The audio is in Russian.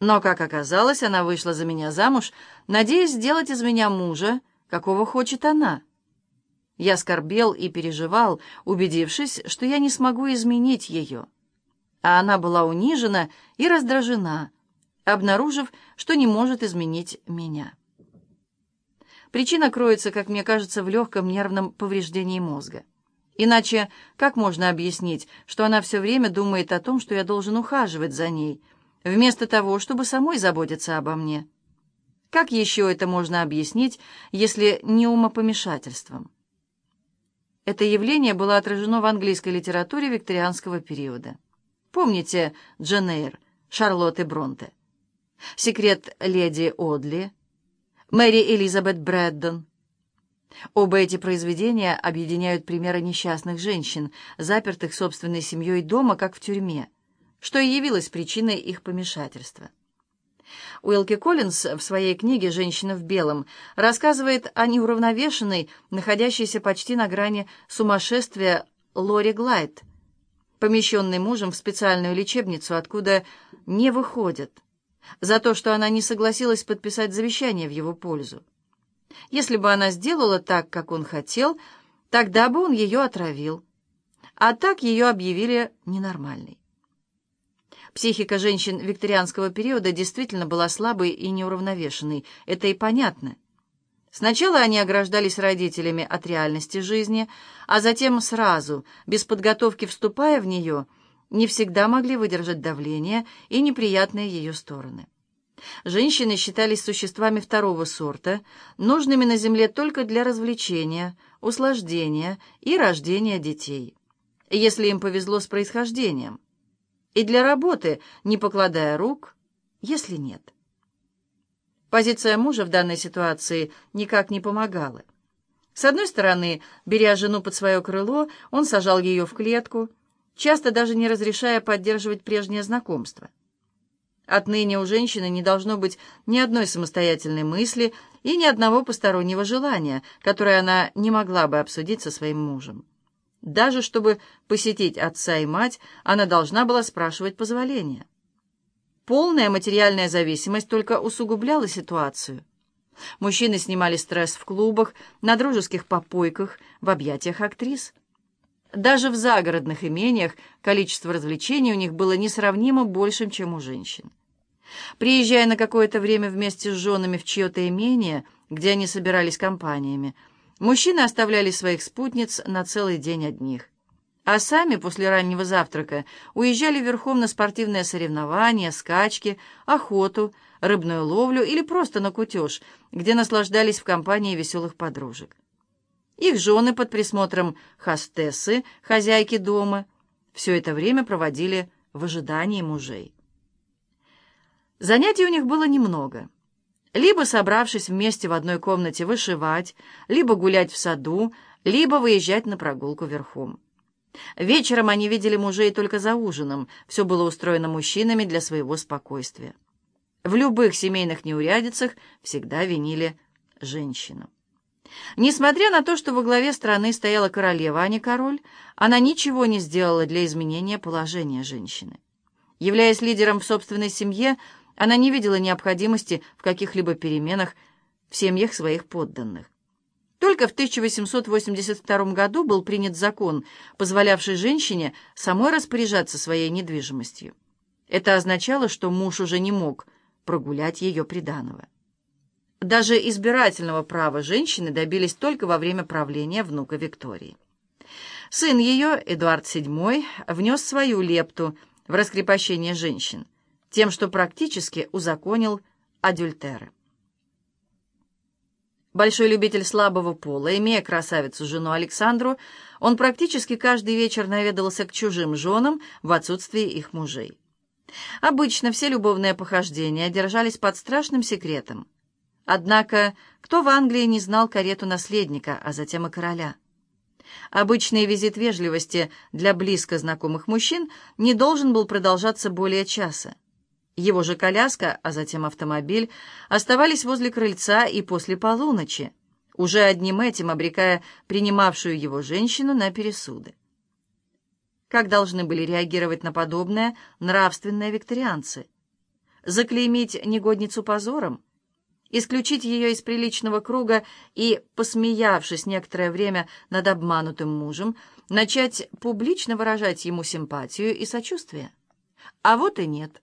Но, как оказалось, она вышла за меня замуж, надеясь сделать из меня мужа, какого хочет она. Я скорбел и переживал, убедившись, что я не смогу изменить ее. А она была унижена и раздражена, обнаружив, что не может изменить меня. Причина кроется, как мне кажется, в легком нервном повреждении мозга. Иначе как можно объяснить, что она все время думает о том, что я должен ухаживать за ней, вместо того, чтобы самой заботиться обо мне? Как еще это можно объяснить, если не умопомешательством? Это явление было отражено в английской литературе викторианского периода. Помните Джен Эйр, Шарлотты Бронте? «Секрет леди Одли», Мэри Элизабет Брэддон. Оба эти произведения объединяют примеры несчастных женщин, запертых собственной семьей дома, как в тюрьме, что и явилось причиной их помешательства. Уилки Коллинз в своей книге «Женщина в белом» рассказывает о неуравновешенной, находящейся почти на грани сумасшествия Лори Глайд, помещенной мужем в специальную лечебницу, откуда не выходит, за то, что она не согласилась подписать завещание в его пользу. Если бы она сделала так, как он хотел, тогда бы он ее отравил. А так ее объявили ненормальной. Психика женщин викторианского периода действительно была слабой и неуравновешенной, это и понятно. Сначала они ограждались родителями от реальности жизни, а затем сразу, без подготовки вступая в нее, не всегда могли выдержать давление и неприятные ее стороны. Женщины считались существами второго сорта, нужными на земле только для развлечения, услаждения и рождения детей, если им повезло с происхождением, и для работы, не покладая рук, если нет. Позиция мужа в данной ситуации никак не помогала. С одной стороны, беря жену под свое крыло, он сажал ее в клетку, часто даже не разрешая поддерживать прежнее знакомство. Отныне у женщины не должно быть ни одной самостоятельной мысли и ни одного постороннего желания, которое она не могла бы обсудить со своим мужем. Даже чтобы посетить отца и мать, она должна была спрашивать позволения. Полная материальная зависимость только усугубляла ситуацию. Мужчины снимали стресс в клубах, на дружеских попойках, в объятиях актрис. Даже в загородных имениях количество развлечений у них было несравнимо большим, чем у женщин. Приезжая на какое-то время вместе с женами в чье-то имение, где они собирались компаниями, мужчины оставляли своих спутниц на целый день одних. А сами после раннего завтрака уезжали верхом на спортивные соревнования, скачки, охоту, рыбную ловлю или просто на кутеж, где наслаждались в компании веселых подружек. Их жены под присмотром хостессы, хозяйки дома, все это время проводили в ожидании мужей. Занятий у них было немного. Либо, собравшись вместе в одной комнате, вышивать, либо гулять в саду, либо выезжать на прогулку верхом. Вечером они видели мужей только за ужином, все было устроено мужчинами для своего спокойствия. В любых семейных неурядицах всегда винили женщину. Несмотря на то, что во главе страны стояла королева, а не король, она ничего не сделала для изменения положения женщины. Являясь лидером в собственной семье, она не видела необходимости в каких-либо переменах в семьях своих подданных. Только в 1882 году был принят закон, позволявший женщине самой распоряжаться своей недвижимостью. Это означало, что муж уже не мог прогулять ее приданого. Даже избирательного права женщины добились только во время правления внука Виктории. Сын ее, Эдуард VII, внес свою лепту в раскрепощение женщин – тем, что практически узаконил адюльтеры. Большой любитель слабого пола, имея красавицу жену Александру, он практически каждый вечер наведывался к чужим женам в отсутствие их мужей. Обычно все любовные похождения держались под страшным секретом. Однако кто в Англии не знал карету наследника, а затем и короля? Обычный визит вежливости для близко знакомых мужчин не должен был продолжаться более часа. Его же коляска, а затем автомобиль, оставались возле крыльца и после полуночи, уже одним этим обрекая принимавшую его женщину на пересуды. Как должны были реагировать на подобное нравственные викторианцы? заклеймить негодницу позором, исключить ее из приличного круга и, посмеявшись некоторое время над обманутым мужем, начать публично выражать ему симпатию и сочувствие. А вот и нет.